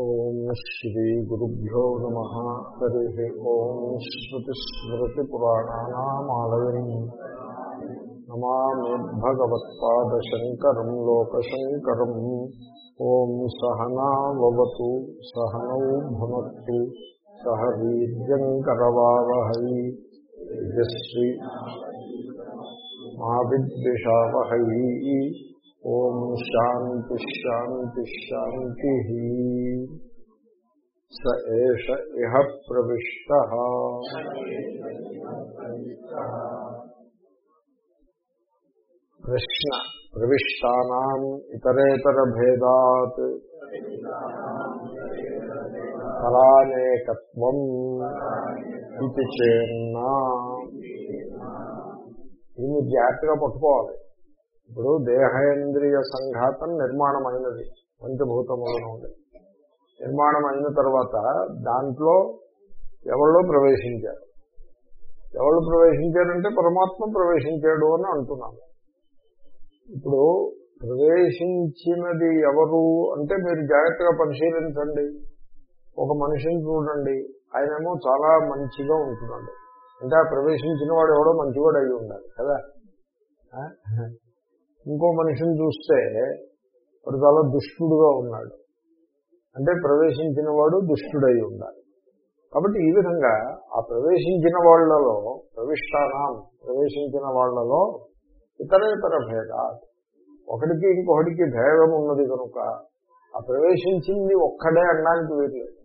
ॐ श्रीगुरुभ्यो नमः हरिः ॐ श्रुतिस्मृतिपुराणानामालयम् नमामि भगवत्पादशङ्करम् लोकशङ्करम् ॐ सहनावतु सहनौ भुनक्तु, सह वीर्यङ्करवावहै। यजस्वी मा विद्विषावहै ఓం శాంతి శాంతి శాంతి స ఏష ఇహ ప్రవిష్ట ప్రశ్న ప్రవిష్టానాం ఇతరేతర భేదాత్ ఫలానేకత్వం ఇది చేన్నా ఇది మీరు జాగ్రత్తగా పట్టుకోవాలి ఇప్పుడు దేహేంద్రియ సంఘాతం నిర్మాణమైనది పంచభూతములను నుండి. నిర్మాణం అయిన తర్వాత దాంట్లో ఎవరో ప్రవేశించారు? ఎవరు ప్రవేశించారంటే పరమాత్మ ప్రవేశించాడు అని అంటున్నాము. ఇప్పుడు ప్రవేశించినది ఎవరు అంటే మీరు జాగ్రత్తగా పరిశీలించండి. ఒక మనిషిని చూడండి. ఆయనేమో చాలా మంచిగా ఉంటున్నాడు. అంటే ఆ ప్రవేశించిన వాడు ఎవడో మంచివాడు అయి ఉండాలి కదా? ఇంకో మనిషిని చూస్తే వాడు చాలా దుష్టుడుగా ఉన్నాడు. అంటే ప్రవేశించిన వాడు దుష్టుడై ఉండాలి. కాబట్టి ఈ విధంగా ఆ ప్రవేశించిన వాళ్ళలో ప్రవిష్టానం ప్రవేశించిన వాళ్ళలో ఇతరేతర భేద ఒకటికి ఇంకొకటికి భేదం ఉన్నది కనుక ఆ ప్రవేశించింది ఒక్కడే అనడానికి వీరలేదు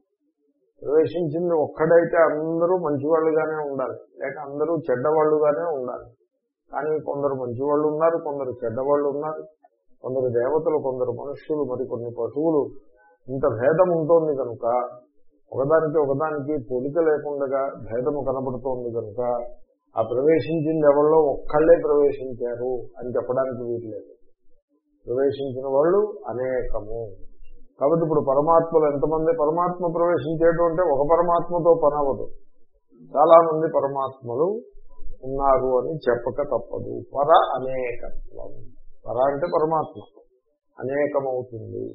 ప్రవేశించింది ఒక్కడైతే అందరూ మంచివాళ్ళుగానే ఉండాలి లేక అందరూ చెడ్డవాళ్ళుగానే ఉండాలి. కానీ కొందరు మంచివాళ్ళు ఉన్నారు కొందరు చెడ్డవాళ్ళు ఉన్నారు కొందరు దేవతలు కొందరు మనుష్యులు మరి కొన్ని పశువులు. ఇంత భేదం ఉంటుంది కనుక ఒకదానికి ఒకదానికి పోలిక లేకుండా భేదము కనబడుతోంది కనుక ఆ ప్రవేశించింది ఎవరిలో ఒక్కళ్ళే ప్రవేశించారు అని చెప్పడానికి వీల్లేదు ప్రవేశించిన వాళ్ళు అనేకము. కాబట్టి ఇప్పుడు పరమాత్మలు ఎంతమంది పరమాత్మ ప్రవేశించేటంటే ఒక పరమాత్మతో పనవదు చాలా మంది పరమాత్మలు ఉన్నారు అని చెప్పక తప్పదు. పర అనేకత్వం. పర అంటే పరమాత్మ. అనేకమవుతుంది.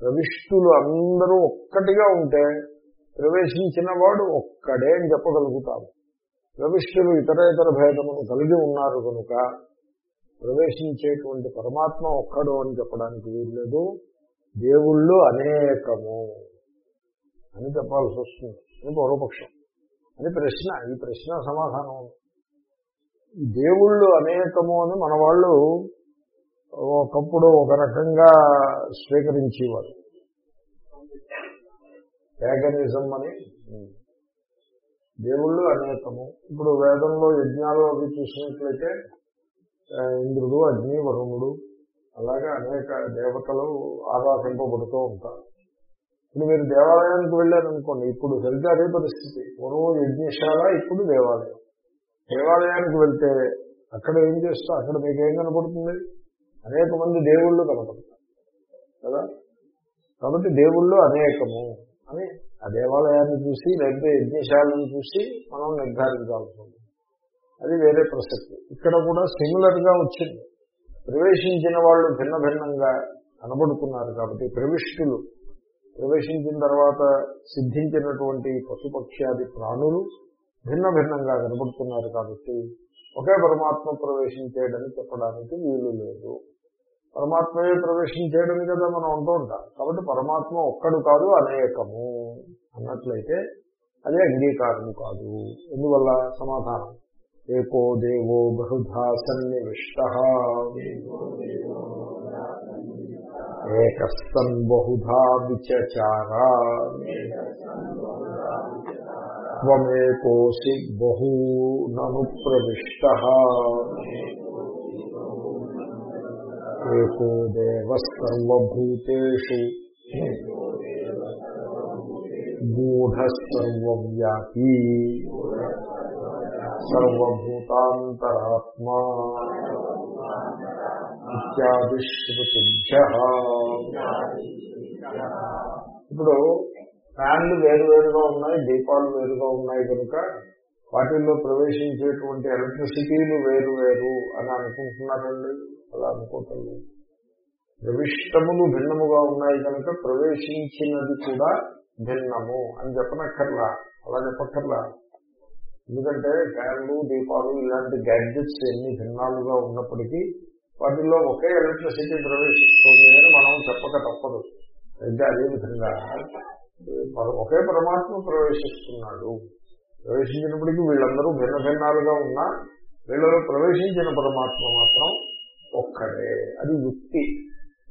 ప్రవిష్టులు అందరూ ఒక్కటిగా ఉంటే ప్రవేశించిన వాడు ఒక్కడే అని చెప్పగలుగుతాము ప్రవిష్టులు ఇతరేతర భేదమును కలిగి ఉన్నారు కనుక ప్రవేశించేటువంటి పరమాత్మ ఒక్కడు అని చెప్పడానికి వీల్లేదు. దేవుళ్ళు అనేకము అని చెప్పాల్సి వస్తుంది. అని పూర్వపక్షం. అని ప్రశ్న. ఈ ప్రశ్న సమాధానం దేవుళ్ళు అనేకము అని మన వాళ్ళు ఒకప్పుడు ఒక రకంగా స్వీకరించేవారు. పేగనిజం అని. దేవుళ్ళు అనేకము. ఇప్పుడు వేదంలో యజ్ఞాలు అవి చూసినట్లయితే ఇంద్రుడు అగ్ని వరుణుడు అలాగే అనేక దేవతలు ఆరాధింపబడుతూ ఉంటారు. ఇప్పుడు మీరు దేవాలయానికి వెళ్ళారనుకోండి ఇప్పుడు సరిగ్గా అదే పరిస్థితి. పూర్వం యజ్ఞశాల ఇప్పుడు దేవాలయం. దేవాలయానికి వెళ్తే అక్కడ ఏం చేస్తా అక్కడ మీకేం కనపడుతుంది? అనేక మంది దేవుళ్ళు కనపడతారు. కదా? కాబట్టి దేవుళ్ళు అనేకము అని ఆ దేవాలయాన్ని చూసి లేకపోతే యజ్ఞశాలను చూసి మనం నిర్ధారించాల్సి ఉంది అది వేరే ప్రసక్తి. ఇక్కడ కూడా సిమిలర్గా వచ్చింది. ప్రవేశించిన వాళ్ళు భిన్న భిన్నంగా కనబడుతున్నారు కాబట్టి ప్రవిష్టులు. ప్రవేశించిన తర్వాత సిద్ధించినటువంటి పశుపక్ష్యాది ప్రాణులు భిన్న భిన్నంగా కనబడుతున్నారు కాబట్టి ఒకే పరమాత్మ ప్రవేశించేయడని చెప్పడానికి వీలు లేదు. పరమాత్మయే ప్రవేశించేయడని కదా మనం అంటూ ఉంటాం. కాబట్టి పరమాత్మ ఒక్కడు కాదు అనేకము అన్నట్లయితే అదే అంగీకారం కాదు. ఎందువల్ల? సమాధానం. ఏకో దేవో బహుధా సన్నివిష్ట. ఏకస్తన్ బహుధా విచారా త్వమేకోసి బహూనను ప్రవిష్ట ఏకో దేవ సర్వభూతేషు గూఢ సర్వవ్యాపీ సర్వభూతాంతరాత్మా ఇత్యాది శృతిభ్య ఇప్పుడు ఫ్యాన్లు వేరువేరుగా ఉన్నాయి దీపాలు వేరుగా ఉన్నాయి కనుక వాటిల్లో ప్రవేశించేటువంటి ఎలక్ట్రిసిటీలు వేరు వేరు అని అనుకుంటున్నారండి. అలా అనుకోవటం ప్రవిష్టములు భిన్నముగా ఉన్నాయి కనుక ప్రవేశించినది కూడా భిన్నము అని చెప్పనక్కర్లా. అలా చెప్పక్కర్లా. ఎందుకంటే ఫ్యాన్లు దీపాలు ఇలాంటి గ్యాడ్జెట్స్ ఎన్ని భిన్నాలుగా ఉన్నప్పటికీ వాటిల్లో ఒకే ఎలక్ట్రిసిటీ ప్రవేశిస్తుంది అని మనం చెప్పక తప్పదు. అయితే అదేవిధంగా ఒకే పరమాత్మ ప్రవేశిస్తున్నాడు. ప్రవేశించినప్పటికీ వీళ్ళందరూ భిన్న భిన్నాలుగా ఉన్నా వీళ్ళలో ప్రవేశించిన పరమాత్మ మాత్రం ఒక్కడే. అది యుక్తి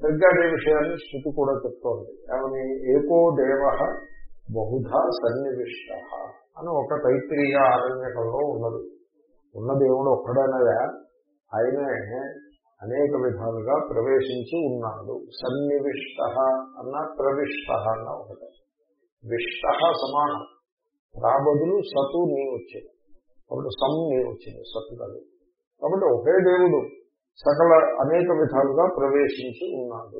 సరిగ్గా అదే విషయాన్ని స్థితి కూడా చెప్తోంది. ఏమని? ఏకో దేవ బహుధా సన్నివిష్ట అని ఒక తైత్రీయ ఆరణ్యకంలో ఉన్నది. ఉన్న దేవుడు ఒక్కడనగా ఆయనే అనేక విధాలుగా ప్రవేశించి ఉన్నాడు. సన్నివిష్ట అన్న ప్రవిష్ట అన్న ఒకటే. విష్ట సమానం. రాబదులు సతు నీ వచ్చింది. కాబట్టి సమ్ నీ వచ్చింది సతు కాదు. కాబట్టి ఒకే దేవుడు సకల అనేక విధాలుగా ప్రవేశించి ఉన్నాడు.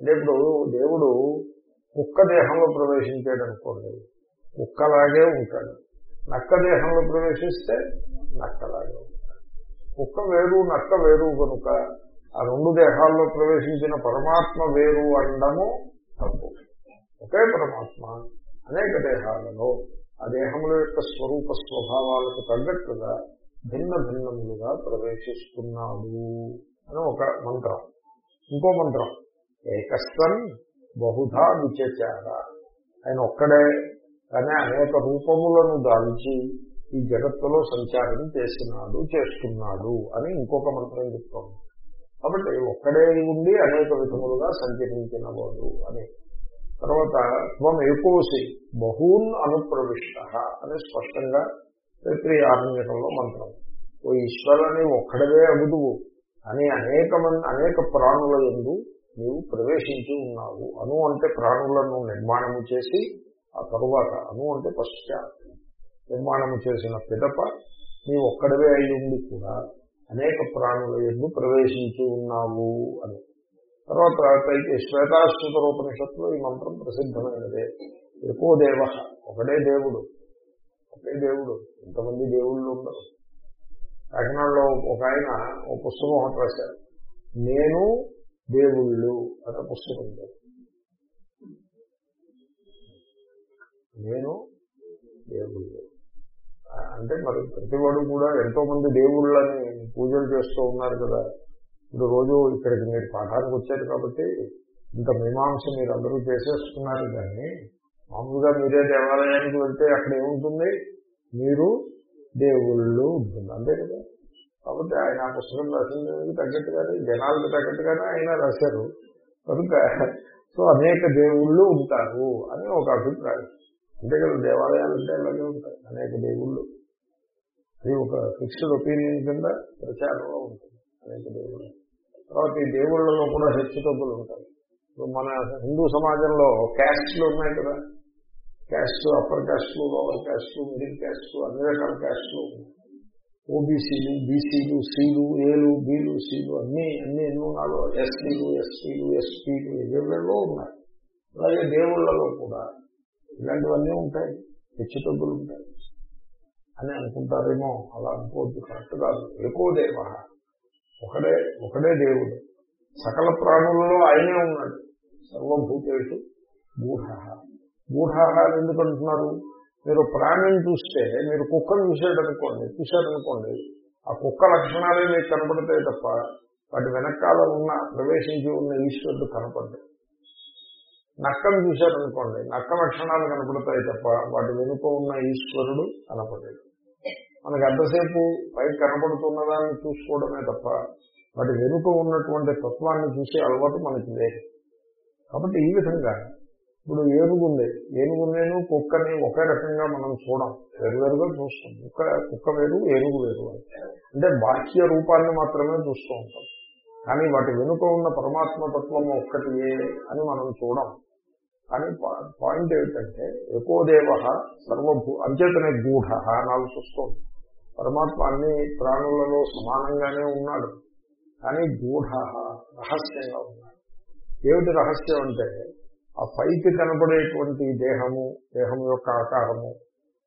అంటే ఇప్పుడు దేవుడు కుక్క దేహంలో ప్రవేశించాడు అనుకోండి కుక్కలాగే ఉంటాడు. నక్క దేహంలో ప్రవేశిస్తే నక్కలాగే ఉంటాడు. కుక్క వేరు నక్క వేరు కనుక ఆ రెండు దేహాల్లో ప్రవేశించిన పరమాత్మ వేరు అనడము తప్పు. ఒకే పరమాత్మ అనేక దేహాలలో ఆ దేహముల యొక్క స్వరూప స్వభావాలకు తగ్గట్టుగా భిన్న భిన్నములుగా ప్రవేశిస్తున్నాడు అని ఒక మంత్రం. ఇంకో మంత్రం. ఏకస్వన్ బహుధా విచచార. ఆయన ఒక్కడే కానీ అనేక రూపములను దాల్చి ఈ జగత్తులో సంచారం చేస్తున్నాడు చేస్తున్నాడు అని ఇంకొక మంత్రం చెప్తాం కాబట్టి ఒక్కడే ఉండి అనేక విధములుగా సంచరించినవాడు అని తర్వాత త్వం ఏకోసి బహూన్ అనుప్రవిష్ట అని స్పష్టంగా ఆరంభంలో మంత్రం. ఓ ఈశ్వరుని ఒక్కడవే అగుదువు. అని అనేక మంది అనేక ప్రాణుల ఎందు నీవు ప్రవేశించి ఉన్నావు. అను అంటే ప్రాణులను నిర్మాణము చేసి ఆ తరువాత అను అంటే పశ్చాత్ నిర్మాణము చేసిన పిదప నీ ఒక్కడవే అయ్యుండి కూడా అనేక ప్రాణుల ఎందు ప్రవేశించి ఉన్నావు అని. తర్వాత పైకి శ్వేతాశ్వత రూపనిషత్తులో ఈ మంత్రం ప్రసిద్ధమైనదే. ఎక్కువ దేవ ఒకడే దేవుడు. ఒకే దేవుడు. ఇంతమంది దేవుళ్ళు ఉండరు. కాకినాడలో ఒక ఆయన ఒక పుస్తకం ఒకటి రాశారు. నేను దేవుళ్ళు అనే పుస్తకం నేను దేవుళ్ళు. అంటే మరి ప్రతివాడు కూడా ఎంతో మంది దేవుళ్ళని పూజలు చేస్తూ ఉన్నారు కదా. ఇప్పుడు రోజు ఇక్కడికి మీరు పాఠానికి వచ్చారు కాబట్టి ఇంత మీమాంస మీరు అందరూ చేసేస్తున్నారు కానీ మామూలుగా మీరే దేవాలయానికి వెళ్తే అక్కడ ఏముంటుంది? మీరు దేవుళ్ళు ఉంటుంది. అంతే కదా? కాబట్టి ఆయన ఆ పుస్తకం రాసింది తగ్గట్టుగానే జనాలకు తగ్గట్టుగానే ఆయన రాశారు. కనుక సో అనేక దేవుళ్ళు ఉంటారు అని ఒక అభిప్రాయం. అంతే కదా? దేవాలయాలు అంటే అలాగే ఉంటాయి. అనేక దేవుళ్ళు. అది ఒక ఫిక్స్డ్ ఒపీనియన్ కింద ప్రచారంలో ఉంటుంది. అనేక దేవుళ్ళు. తర్వాత ఈ దేవుళ్ళలో కూడా హెచ్చుతగ్గులు ఉంటాయి. ఇప్పుడు మన హిందూ సమాజంలో క్యాస్ట్లు ఉన్నాయి కదా. క్యాస్ట్ అప్పర్ క్యాస్ట్లు లోవర్ క్యాస్ట్లు మిడిల్ క్యాస్ట్లు అన్ని రకాల క్యాస్ట్లు ఓబీసీలు బీసీలు సీలు ఏలు బీలు సీలు అన్ని అన్ని ఎన్ని ఉన్నాలో ఎస్సీలు ఎస్సీలు ఎస్పీలు ఎవరిలో ఉన్నాయి. అలాగే దేవుళ్ళలో కూడా ఇలాంటివన్నీ ఉంటాయి. హెచ్చుతగ్గులు ఉంటాయి. అని అనుకుంటారేమో అలా అనుకోవద్దు కరెక్ట్ కాదు. ఎక్కువ దేవ. ఒకడే ఒకడే దేవుడు. సకల ప్రాణులలో ఆయనే ఉన్నాడు. సర్వభూతేషు గూఢ గూఢ ఎందుకు అంటున్నారు? మీరు ప్రాణిని చూస్తే మీరు కుక్కను చూసాడనుకోండి చూశారనుకోండి ఆ కుక్క లక్షణాలే మీకు కనపడతాయి తప్ప వాటి వెనకాల ఉన్న ప్రవేశించి ఉన్న ఈశ్వరుడు కనపడ్డాయి నక్కను చూశారనుకోండి నక్క లక్షణాలు కనపడతాయి తప్ప వాటి వెనుక ఉన్న ఈశ్వరుడు కనపడేది మనకి ఎంతసేపు పైకి కనపడుతున్నదాన్ని చూసుకోవడమే తప్ప వాటి వెనుక ఉన్నటువంటి తత్వాన్ని చూసే అలవాటు మనకి లేదు. కాబట్టి ఈ విధంగా ఇప్పుడు ఏనుగుంది. ఏనుగునేను కుక్కని ఒకే రకంగా మనం చూడం. వేరువేరుగా చూస్తాం. కుక్క కుక్క వేరు ఏనుగు వేరు అంటే బాహ్య రూపాన్ని మాత్రమే చూస్తూ ఉంటాం. కానీ వాటి వెనుక ఉన్న పరమాత్మ తత్వం ఒక్కటి అని మనం చూడం. కానీ పాయింట్ ఏమిటంటే ఎకోదేవ సర్వభూ అంచేతనే గూఢ నాలుగు వస్తుంది పరమాత్మ అన్ని ప్రాణులలో సమానంగానే ఉన్నాడు. కానీ గూఢ రహస్యంగా ఉన్నాడు. ఏమిటి రహస్యం అంటే ఆ పైకి కనబడేటువంటి దేహము దేహం యొక్క ఆకారము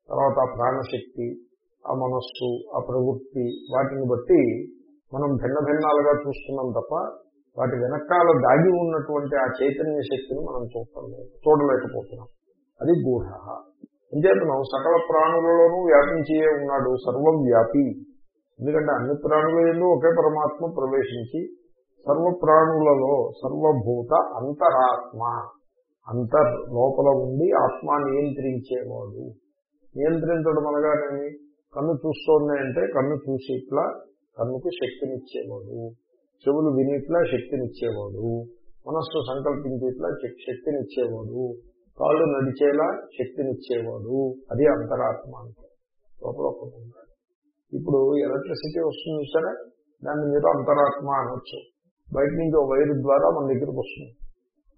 తర్వాత ఆ ప్రాణశక్తి ఆ మనస్సు ఆ ప్రవృత్తి వాటిని బట్టి మనం భిన్న భిన్నాలుగా చూస్తున్నాం తప్ప వాటి వెనకాల దాగి ఉన్నటువంటి ఆ చైతన్య శక్తిని మనం చూడటం లేదు చూడలేకపోతున్నాం. అది గూఢ. అంచేతనం సకల ప్రాణులలోనూ వ్యాపించే ఉన్నాడు సర్వవ్యాపి. ఎందుకంటే అన్ని ప్రాణుల ఎందు ఒకే పరమాత్మ ప్రవేశించి సర్వ ప్రాణులలో సర్వభూత అంతరాత్మ అంతర్ లోపల ఉండి ఆత్మ నియంత్రించేవాడు. నియంత్రించడం అనగానేమి? కన్ను చూస్తోంది అంటే కన్ను చూసి ఇట్లా కన్నుకు శక్తినిచ్చేవాడు. చెవులు వినిట్లా శక్తినిచ్చేవాడు. మనస్సు సంకల్పించేట్లా శక్తినిచ్చేవాడు. కాళ్ళు నడిచేలా శక్తినిచ్చేవాడు. అది అంతరాత్మ అంటే. లోపల ఇప్పుడు ఎలక్ట్రిసిటీ వస్తుంది సరే దాన్ని మీరు అంతరాత్మ అనొచ్చు. బయట నుంచి ఒక వైరు ద్వారా మన దగ్గరకు వస్తుంది.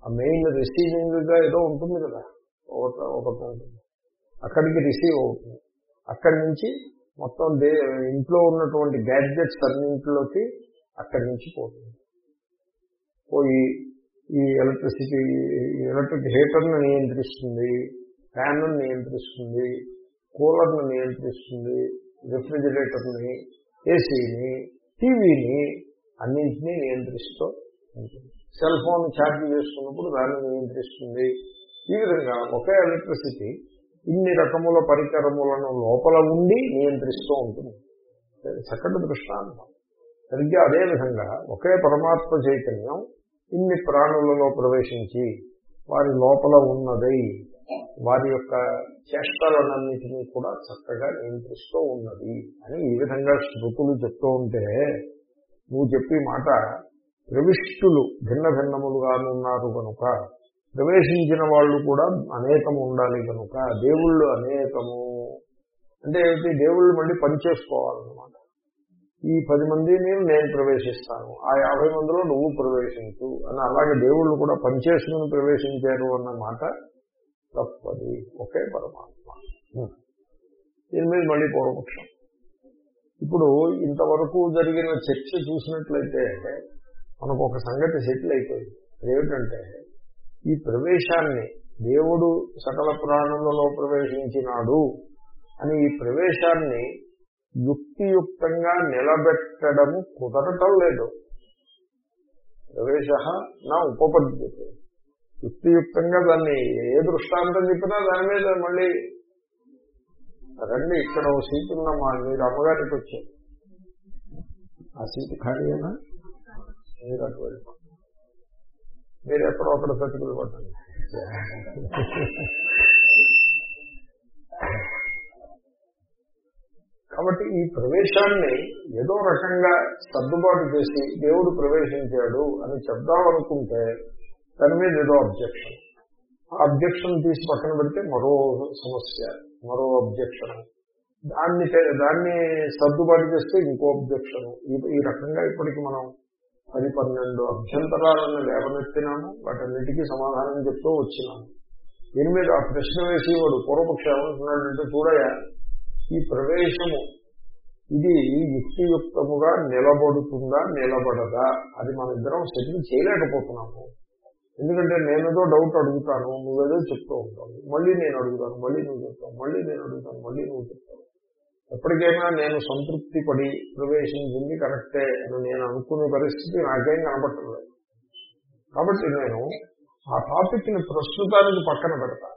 ఆ మెయిన్ రిసీవింగ్గా ఏదో ఉంటుంది కదా. ఒకటి ఉంటుంది. అక్కడికి రిసీవ్ అవుతుంది. అక్కడి నుంచి మొత్తం దే ఇంట్లో ఉన్నటువంటి గ్యాడ్జెట్స్ అన్నింటిలోకి అక్కడి నుంచి పోతుంది. పోయి ఈ ఎలక్ట్రిసిటీ ఎలక్ట్రిక్ హీటర్ను నియంత్రిస్తుంది ఫ్యాన్ను నియంత్రిస్తుంది కూలర్ను నియంత్రిస్తుంది రిఫ్రిజిరేటర్ని ఏసీని టీవీని అన్నింటినీ నియంత్రిస్తూ ఉంటుంది. సెల్ ఫోన్ ఛార్జ్ చేసుకున్నప్పుడు దాన్ని నియంత్రిస్తుంది. ఈ విధంగా ఒకే ఎలక్ట్రిసిటీ ఇన్ని రకముల పరికరములను లోపల ఉండి నియంత్రిస్తూ ఉంటుంది. చక్కటి దృష్టాంతం. సరిగ్గా అదేవిధంగా ఒకే పరమాత్మ చైతన్యం ఇన్ని ప్రాణులలో ప్రవేశించి వారి లోపల ఉన్నదై వారి యొక్క చేష్టలన్నింటినీ కూడా చక్కగా నియంత్రిస్తూ ఉన్నది అని ఈ విధంగా శృతులు చెప్తూ ఉంటే నువ్వు చెప్పి మాట ప్రవిష్టులు భిన్న భిన్నములుగానున్నారు కనుక ప్రవేశించిన వాళ్ళు కూడా అనేకము ఉండాలి కనుక దేవుళ్ళు అనేకము. అంటే ఏమిటి? దేవుళ్ళు మళ్ళీ పనిచేసుకోవాలన్నమాట ఈ పది మందిని నేను ప్రవేశిస్తాను. ఆ యాభై మందిలో నువ్వు ప్రవేశించు అని అలాగే దేవుళ్ళు కూడా పనిచేసుకుని ప్రవేశించారు అన్న మాట తప్పది. ఒకే పరమాత్మ. దీని మీద మళ్ళీ పూర్వపక్షం. ఇప్పుడు ఇంతవరకు జరిగిన చర్చ చూసినట్లయితే మనకు ఒక సంగతి సెటిల్ అయిపోయింది. ఏమిటంటే ఈ ప్రవేశాన్ని దేవుడు సకల ప్రాణులలో ప్రవేశించినాడు అని ఈ ప్రవేశాన్ని యుక్తియుక్తంగా నిలబెట్టడము కుదరటం లేదు. ప్రవేశ నా ఉపపద్యతే. యుక్తియుక్తంగా దాన్ని ఏ దృష్టాంతం చెప్పినా దాని మీద మళ్ళీ రండి ఇక్కడ ఓ సీటు ఉందమ్మా మీరు అమ్మగారికి వచ్చారు. ఆ సీట్ ఖాళీనా మీరు అటు వెళ్ళిపో. మీరు ఎక్కడో అక్కడ చతుకులు పట్టండి కాబట్టి ఈ ప్రవేశాన్ని ఏదో రకంగా సర్దుబాటు చేసి దేవుడు ప్రవేశించాడు అని చెప్దామనుకుంటే దాని మీద ఏదో అబ్జెక్షన్ ఆ అబ్జెక్షన్ తీసి పక్కన పెడితే మరో సమస్య మరో అబ్జెక్షన్ దాన్ని దాన్ని సర్దుబాటు చేస్తే ఇంకో అబ్జెక్షన్ ఈ రకంగా ఇప్పటికి మనం పది పన్నెండు అభ్యంతరాలను లేవనెత్తినాము వాటన్నిటికీ సమాధానం చెప్తూ వచ్చినాము. దీని మీద ఆ ప్రశ్న వేసేవాడు పూర్వపక్ష ఏమంటున్నాడంటే చూడయా ఈ ప్రవేశము ఇది యుక్తియుక్తముగా నిలబడుతుందా నిలబడదా అది మన ఇద్దరం సెటిల్ చేయలేకపోతున్నాము. ఎందుకంటే నేనేదో డౌట్ అడుగుతాను నువ్వేదో చెప్తూ ఉంటావు. మళ్ళీ నేను అడుగుతాను మళ్ళీ నువ్వు చెప్తావు మళ్ళీ నేను అడుగుతాను మళ్ళీ నువ్వు చెప్తావు. ఎప్పటికైనా నేను సంతృప్తి పడి ప్రవేశించింది కరెక్టే అని నేను అనుకునే పరిస్థితి నాకేం కనబట్టలేదు కాబట్టి నేను ఆ టాపిక్ని ప్రస్తుతానికి పక్కన పెడతా.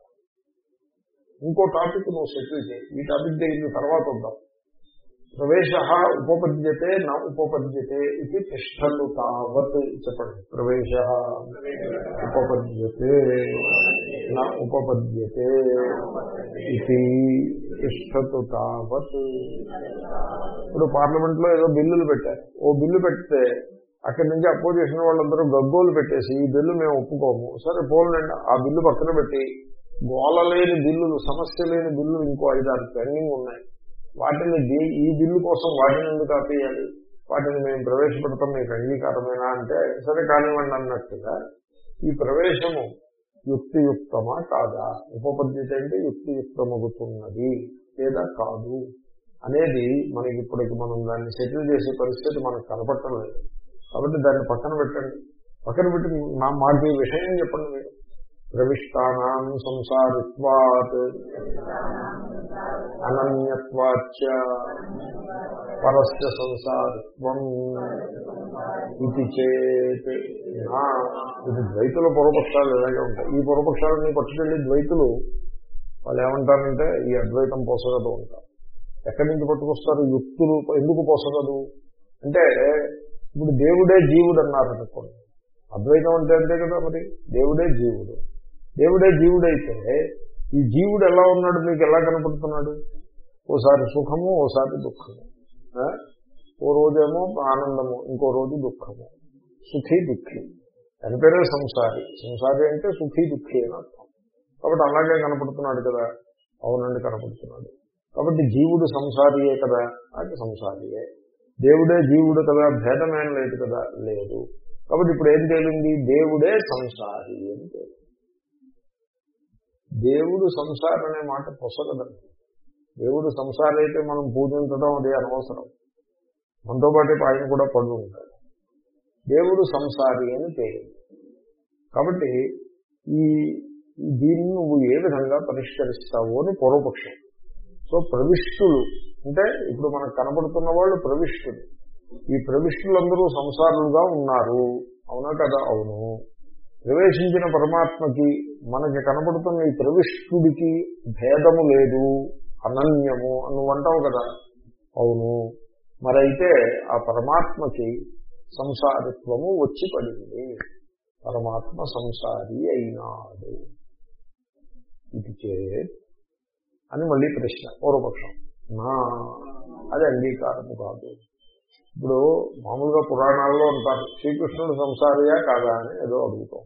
ఇంకో టాపిక్ నువ్వు సెటిల్ చేయి. ఈ టాపిక్ దగ్గర తర్వాత వద్దాం. ప్రవేశ ఉపపద్యతే నా ఉపపద్యతే ఇది తిష్టలు తావత్ చెప్పండి. ప్రవేశ ఉపపద్యతే నా ఉపపద్యతే ఇది తిష్టతు తావత్. ఇప్పుడు పార్లమెంట్లో ఏదో బిల్లులు పెట్టారు. ఓ బిల్లు పెడితే అక్కడి నుంచి అపోజిషన్ వాళ్ళందరూ గగ్గోలు పెట్టేసి ఈ బిల్లు మేము ఒప్పుకోము. సరే పోలండి ఆ బిల్లు పక్కన పెట్టి గోల లేని బిల్లులు సమస్య లేని బిల్లులు ఇంకో ఐదారు పెండింగ్ ఉన్నాయి. వాటిని ఈ బిల్లు కోసం వాటిని ఎందుకు ఆపేయాలి? వాటిని మేము ప్రవేశపెడతాం మీకు అంగీకారమేనా అంటే సరే కానివ్వండి అన్నట్టుగా ఈ ప్రవేశము యుక్తియుక్తమా కాదా? ఉపపద్ధతి అంటే యుక్తియుక్తమవుతున్నది లేదా కాదు? అనేది మనకి ఇప్పటికి మనం దాన్ని సెటిల్ చేసే పరిస్థితి మనకు కనపడటం లేదు. కాబట్టి దాన్ని పక్కన పెట్టండి. పక్కన పెట్టి మాకు ఈ విషయం చెప్పండి మీరు? ప్రవిష్టానాం సంసారిత్వాత్ అనన్యత్వాచ పరస్య సంసారత్వం ఇది చేత్ నా ఇది ద్వైతుల పూర్వపక్షాలు ఇలాగే ఉంటాయి. ఈ పూర్వపక్షాలని పట్టుకెళ్ళి ద్వైతులు వాళ్ళు ఏమంటారంటే ఈ అద్వైతం పోసగదు ఉంటారు ఎక్కడి నుంచి పట్టుకొస్తారు? యుక్తులు ఎందుకు పోసగదు? అంటే ఇప్పుడు దేవుడే జీవుడు అన్నారు అనుకోండి. అద్వైతం అంటే అంతే కదా మరి? దేవుడే జీవుడు. దేవుడే జీవుడైతే ఈ జీవుడు ఎలా ఉన్నాడు? మీకు ఎలా కనపడుతున్నాడు? ఓసారి సుఖము ఓసారి దుఃఖము. ఆ? ఓ రోజేమో ఆనందము ఇంకో రోజు దుఃఖము. సుఖీ దుఃఖి. దాని పేరే సంసారి. సంసారి అంటే సుఖీ దుఃఖి అని అర్థం. కాబట్టి అలాగే కనపడుతున్నాడు కదా. అవునండి కనపడుతున్నాడు. కాబట్టి జీవుడు సంసారియే కదా. అది సంసారియే. దేవుడే జీవుడు కదా భేదమేం లేదు కదా లేదు. కాబట్టి ఇప్పుడు ఏం తేలింది? దేవుడే సంసారి అని తేలింది. దేవుడు సంసారం అనే మాట పొసగదండి. దేవుడు సంసారం అయితే మనం పూజించడం అది అనవసరం. మనతో పాటు ఆయన కూడా పడు ఉంటాడు దేవుడు సంసారి అని తేలింది కాబట్టి ఈ దీన్ని నువ్వు ఏ విధంగా పరిష్కరిస్తావు అని పూర్వపక్షం. సో ప్రవిష్టులు అంటే ఇప్పుడు మనకు కనబడుతున్న వాళ్ళు ప్రవిష్టులు. ఈ ప్రవిష్టులందరూ సంసారులుగా ఉన్నారు. అవునా కదా? అవును. ప్రవేశించిన పరమాత్మకి మనకి కనబడుతున్న ఈ ప్రవిష్టుడికి భేదము లేదు అనన్యము అని నువ్వు అంటావు కదా. అవును. మరైతే ఆ పరమాత్మకి సంసారిత్వము వచ్చి పడింది. పరమాత్మ సంసారి అయినాడు. ఇది చే అని మళ్ళీ ప్రశ్న పూర్వపక్షం. నా అది అంగీకారము కాదు. ఇప్పుడు మామూలుగా పురాణాల్లో ఉంటారు శ్రీకృష్ణుడు సంసారియా కాదా అని ఏదో అడుగుతాం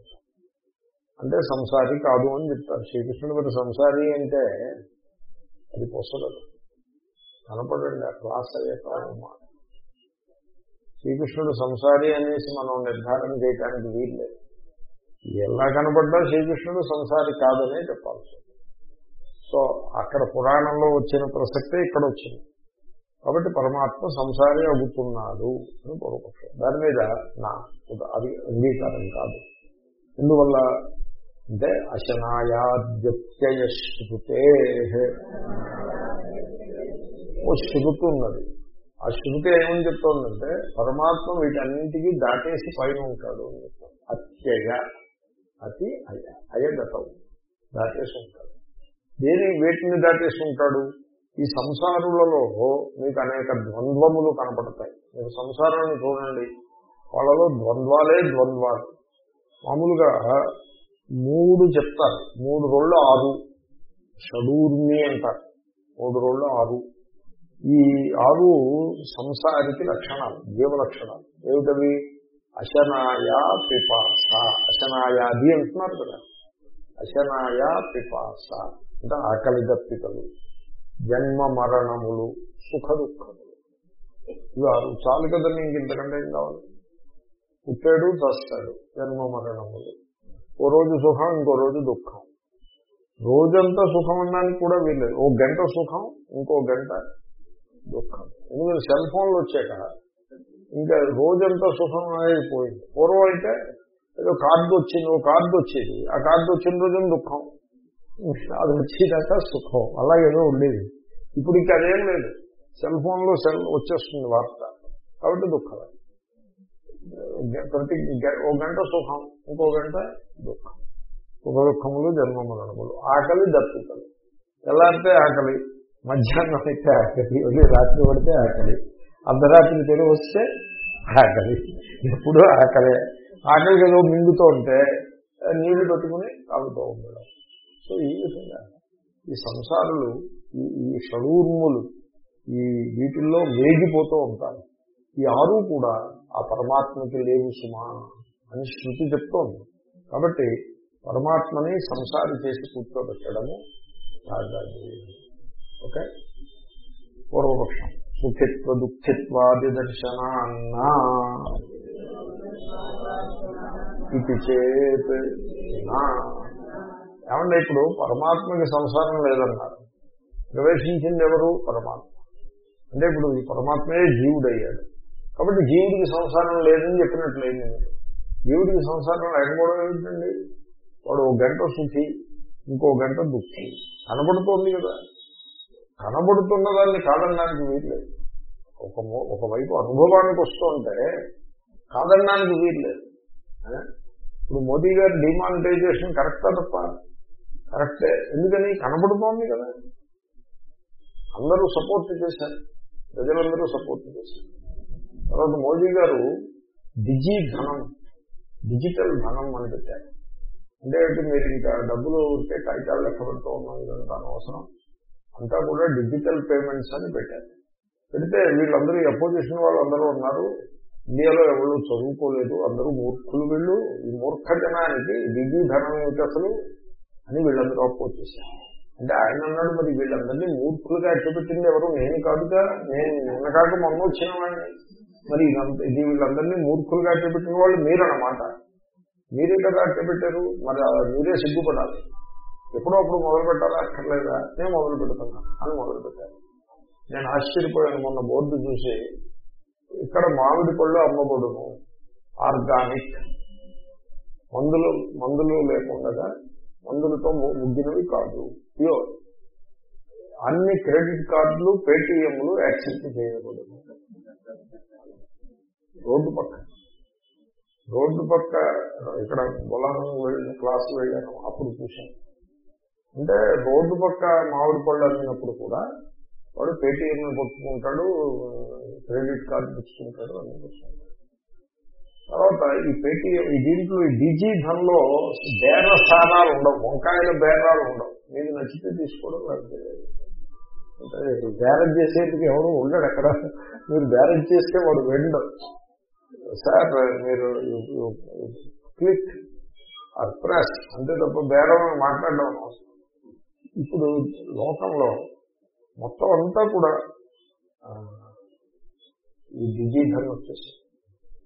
అంటే సంసారి కాదు అని చెప్తారు. శ్రీకృష్ణుడు మరి సంసారి అంటే అది పొసగదు. కనపడండి ఆ క్లాస్ అయ్యే కాదు శ్రీకృష్ణుడు సంసారి అనేసి మనం నిర్ధారణ చేయడానికి వీల్లేదు. ఎలా కనపడ్డా శ్రీకృష్ణుడు సంసారి కాదనే చెప్పాల్సి సో అక్కడ పురాణంలో వచ్చిన ప్రసక్తే ఇక్కడ వచ్చింది. కాబట్టి పరమాత్మ సంసారి అవుతున్నాడు అని పూర్వపక్షం. దాని మీద నా అది అంగీకారం కాదు. ఎందువల్ల అంటే అశనాయాద్యత్యయ శృతే ఓ శృతి ఉన్నది. ఆ శృతి ఏమని చెప్తోందంటే పరమాత్మ వీటన్నింటికి దాటేసి పైన ఉంటాడు అని చెప్తాం అత్యయ అతి అయ అయగతం దాటేసి ఉంటాడు. దేని వేటిని దాటేసి ఉంటాడు? ఈ సంసారులలో మీకు అనేక ద్వంద్వములు కనపడతాయి. మీరు సంసారాన్ని చూడండి. వాళ్ళలో ద్వంద్వాలే ద్వంద్వాలు. మామూలుగా మూడు చెప్తారు. మూడు రోళ్ళు ఆరు. షడూర్మి అంటారు. మూడు రోళ్ళు ఆరు. ఈ ఆరు సంసారికి లక్షణాలు జీవ లక్షణాలు. ఏమిటవి? అశనాయ పిపాస. అశనాయాది అంటున్నారు కదా. అశనాయ పిపాస. అంటే ఆకలి దప్పికలు జన్మ మరణములు సుఖ దుఃఖములు ఇవి ఆరు చాలు కదండి ఇంక ఇంతకంటే ఏం కావాలి? పుట్టాడు చస్తాడు జన్మ మరణములు ఓ రోజు సుఖం ఇంకో రోజు దుఃఖం. రోజంతా సుఖం అనడానికి కూడా వీల్లేదు. ఓ గంట సుఖం ఇంకో గంట దుఃఖం. ఎందుకంటే సెల్ ఫోన్లు వచ్చాక ఇంకా రోజంతా సుఖం అనేది పోయింది పూర్వం అయితే ఏదో కార్డు వచ్చింది ఓ కార్డు వచ్చేది. ఆ కార్డు వచ్చిన రోజున దుఃఖం. అది వచ్చేదాకా సుఖం. అలాగేదో ఉండేది. ఇప్పుడు ఇంకా అదేం లేదు. సెల్ ఫోన్లో సెల్ వచ్చేస్తుంది వార్త. కాబట్టి దుఃఖం. ప్రతి గ- ఓ గంట సుఖం ఇంకో గంట దుఃఖం. సుఖ దుఃఖములు జన్మ మరణములు ఆకలి ఎలా తెల్లారితే ఆకలి. మధ్యాహ్నం అయితే ఆకలి. రాత్రి పడితే ఆకలి. అర్ధరాత్రి తెలివి వస్తే ఆకలి. ఎప్పుడు ఆకలే. ఆకలికి ఏదో మింగుతూ ఉంటే నీళ్ళు పెట్టుకుని తాగుతూ ఉండడం. సో ఈ విధంగా ఈ సంసారులు ఈ ఈ షడూర్ములు ఈ వీటిల్లో వేగిపోతూ ఉంటారు. ఈ ఆరు కూడా ఆ పరమాత్మకి లేవు సుమా అని శృతి చెప్తోంది. కాబట్టి పరమాత్మని సంసారి చేసి కూర్చోబెట్టడము సాగాలి ఓకే? పూర్వపక్షం. సుఖిత్వ దుఃఖిత్వాది దర్శనాన్నా ఇది చేత్ నా ఏమంటే ఇప్పుడు పరమాత్మకి సంసారం లేదన్నారు. ప్రవేశించింది ఎవరు? పరమాత్మ. అంటే ఇప్పుడు ఈ పరమాత్మే జీవుడయ్యాడు. కాబట్టి జీవుడికి సంసారం లేదని చెప్పినట్లయింది మీరు జీవుడికి సంసారం లేకపోవడం ఏమిటండి? వాడు ఒక గంట సుఖి ఇంకో గంట దుఃఖి. కనబడుతోంది కదా. కనబడుతున్న దాన్ని కాదనడానికి వీల్లేదు. ఒక ఒకవైపు అనుభవానికి వస్తుంటే కాదనడానికి వీల్లేదు. ఇప్పుడు మోదీ గారు డిమానిటైజేషన్ కరెక్టా తప్ప? కరెక్టే. ఎందుకని? కనబడుతోంది కదా. అందరూ సపోర్ట్ చేశారు. ప్రజలందరూ సపోర్ట్ చేశారు. తర్వాత మోదీ గారు డిజి ధనం డిజిటల్ ధనం అని పెట్టారు. అంటే మీరు ఇంకా డబ్బులు ఉంటే కాగితాలు లెక్క పెడుతూ ఉన్నాం ఇదంతా అనవసరం. అంతా కూడా డిజిటల్ పేమెంట్స్ అని పెట్టారు. పెడితే వీళ్ళందరూ అపోజిషన్ వాళ్ళు అందరూ ఉన్నారు. ఇండియాలో ఎవరు చదువుకోలేదు. అందరూ మూర్ఖులు వీళ్ళు. ఈ మూర్ఖ జనానికి డిజీ ధనం ఏమిటి అసలు? అని వీళ్ళందరూ అపోజ్ చేశారు. అంటే ఆయన అన్నాడు మరి వీళ్ళందరినీ మూర్ఖులుగా అట్టపెట్టింది ఎవరు? నేను కాదుగా నేను నిన్న కాక మొన్న వచ్చిన వాడిని. మరి ఇది వీళ్ళందరినీ మూర్ఖులుగా అట్టపెట్టిన వాళ్ళు మీరన్నమాట. మీరే కదా అట్టపెట్టారు మరి మీరే సిగ్గుపడాలి. ఎప్పుడో అప్పుడు మొదలు పెట్టాలా? అక్కర్లేదా? నేను మొదలు పెడుతున్నా అని మొదలు పెట్టాను నేను ఆశ్చర్యపోయాను. మొన్న బోర్డు చూసి ఇక్కడ మామిడి పళ్ళు అమ్మబడును. ఆర్గానిక్. మందులు మందులు లేకుండా మందులతో ముగ్గినవి కాదు. ప్యూర్ అన్ని క్రెడిట్ కార్డులు పేటీఎంలు యాక్సెప్ట్ చేయకూడదు రోడ్డు పక్క. రోడ్డు పక్క ఇక్కడ బొలానం వెళ్ళిన క్లాస్ వెళ్ళాను అప్పుడు చూశాను. అంటే రోడ్డు పక్క మామిడి పళ్ళు అమ్మినప్పుడు కూడా వాడు పేటీఎం పట్టుకుంటాడు క్రెడిట్ కార్డు తెచ్చుకుంటాడు అన్ని పుచ్చుకుంటాడు తర్వాత ఈ పేటీ దీంట్లో ఈ డిజీ ధన్లో బేర స్థానాలు ఉండవు. వంకాయల బేరాలు ఉండవు. మీకు నచ్చితే తీసుకోవడం నాకు బ్యారేజ్ చేసేందుకు ఎవరు ఉండడు అక్కడ. మీరు బ్యారేజ్ చేస్తే వాడు వెండు. సార్ మీరు క్లిక్ ఆర్ ప్రెస్. అంతే తప్ప బేరం మాట్లాడడం ఇప్పుడు లోకంలో మొత్తం అంతా కూడా ఈ డిజీ ధన్ వచ్చేసి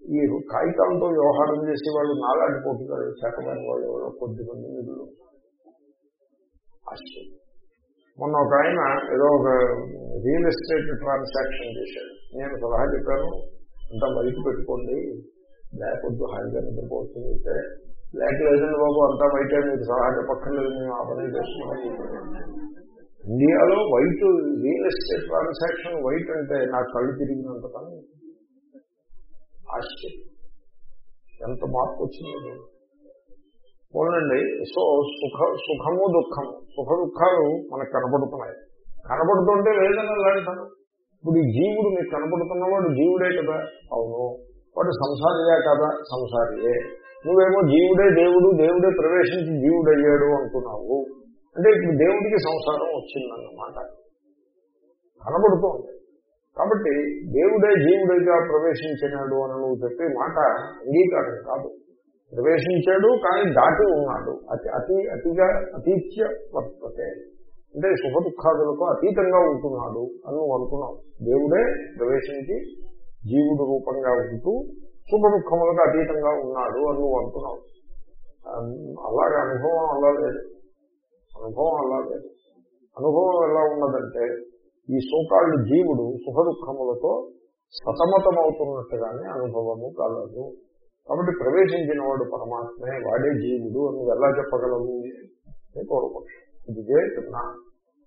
ఈ కాగితాలతో వ్యవహారం చేసే వాళ్ళు నాలాంటి పోతున్నారు చేతగాని వాళ్ళు ఎవరో కొద్ది మంది నిధులు. ఆశ్చర్యం మొన్న ఒక ఆయన ఏదో ఒక రియల్ ఎస్టేట్ ట్రాన్సాక్షన్ చేశాడు. నేను సలహా చెప్పాను అంతా బయట పెట్టుకోండి. లేకొద్దు హాయిగా నిద్రపోవచ్చు అయితే. లేక లేదండి బాబు అంతా బయట మీకు సలహా చెప్పక్కర్లేదు మేము ఆ పని చేస్తున్నాం. ఇండియాలో white real estate transaction white అంటే నాకు కళ్ళు తిరిగినంత పని ఆశ్చర్యం. ఎంత మార్పు వచ్చింది పోలండి సో సుఖ సుఖము దుఃఖము సుఖ దుఃఖాలు మనకు కనపడుతున్నాయి కనపడుతుంటే లేదని అంటారు. ఇప్పుడు జీవుడు మీకు కనపడుతున్నవాడు జీవుడే కదా? అవును. వాడు సంసారియా కదా? సంసారియే. నువ్వేమో జీవుడే దేవుడు దేవుడే ప్రవేశించి జీవుడయ్యాడు అంటున్నావు. అంటే ఇప్పుడు దేవుడికి సంసారం వచ్చిందన్నమాట. కనబడుతోంది. కాబట్టి దేవుడే జీవుడిగా ప్రవేశించినాడు అని నువ్వు చెప్పే మాట అంగీకారం కాదు. ప్రవేశించాడు కానీ దాటి ఉన్నాడు. అతి అతి అతిగా అతీత్య వర్తతే. అంటే సుఖ దుఃఖాదులకు అతీతంగా ఉంటున్నాడు అని నువ్వు అనుకున్నావు. దేవుడే ప్రవేశించి జీవుడు రూపంగా ఉంటూ సుఖ దుఃఖములకు అతీతంగా ఉన్నాడు అని నువ్వు అనుకున్నావు. అలాగే అనుభవం అలా లేదు. అనుభవం అలా లేదు. అనుభవం ఎలా ఉన్నదంటే ఈ సోకాళ్ళు జీవుడు సుఖ దుఃఖములతో సతమతమవుతున్నట్టుగానే అనుభవము కలదు. కాబట్టి ప్రవేశించిన వాడు పరమాత్మే వాడే జీవుడు అని ఎలా చెప్పగలవు అని పూర్వపక్షం. ఇది చేస్తున్నా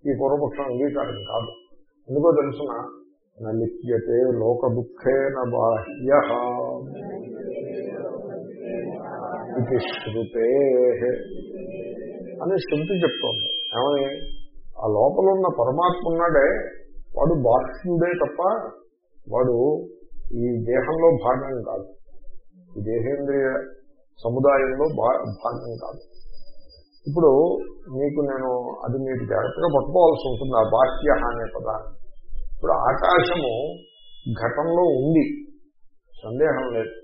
ఈ పూర్వపక్షం అంగీకారం కాదు. ఎందుకో తెలుసిన నిత్యతే లోక దుఃఖేన బాహ్య ఇది శృతే అని శృతి చెప్తోంది. ఏమని? ఆ లోపల ఉన్న పరమాత్మ ఉన్నాడే వాడు బాహ్యుడే తప్ప వాడు ఈ దేహంలో భాగం కాదు. ఈ దేహేంద్రియ సముదాయంలో భాగం కాదు. ఇప్పుడు మీకు నేను అది మీరు జాగ్రత్తగా పట్టుకోవాల్సి ఉంటుంది ఆ బాహ్య అనే పదాన్ని. ఇప్పుడు ఆకాశము ఘటంలో ఉంది. సందేహం లేదు.